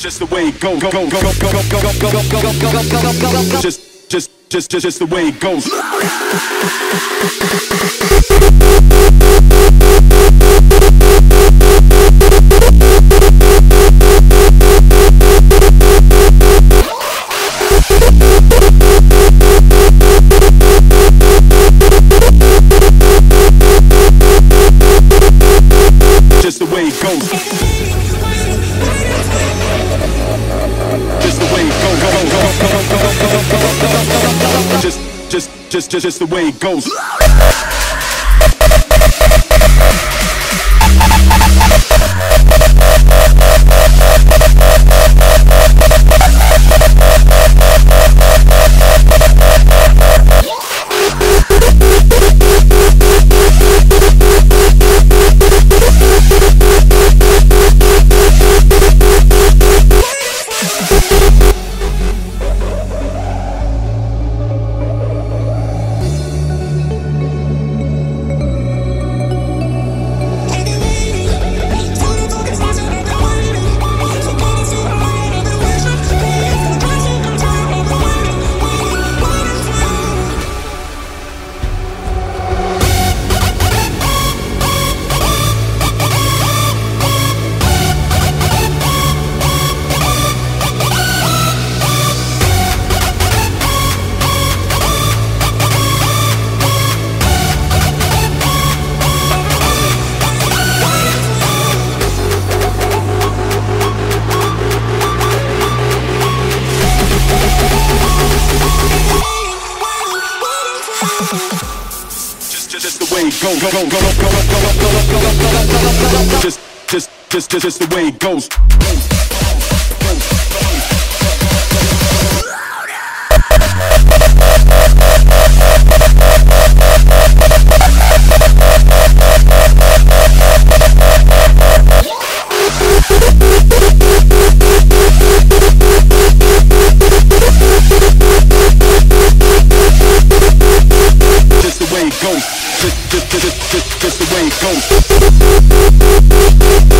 just the way it goes. Go go go go go go go go go go go go go go go go. Just just just just the way goes. just, just, just the way it goes. just the way it goes. Just, just, just, just go, go, go, This, this, this, this the way it goes.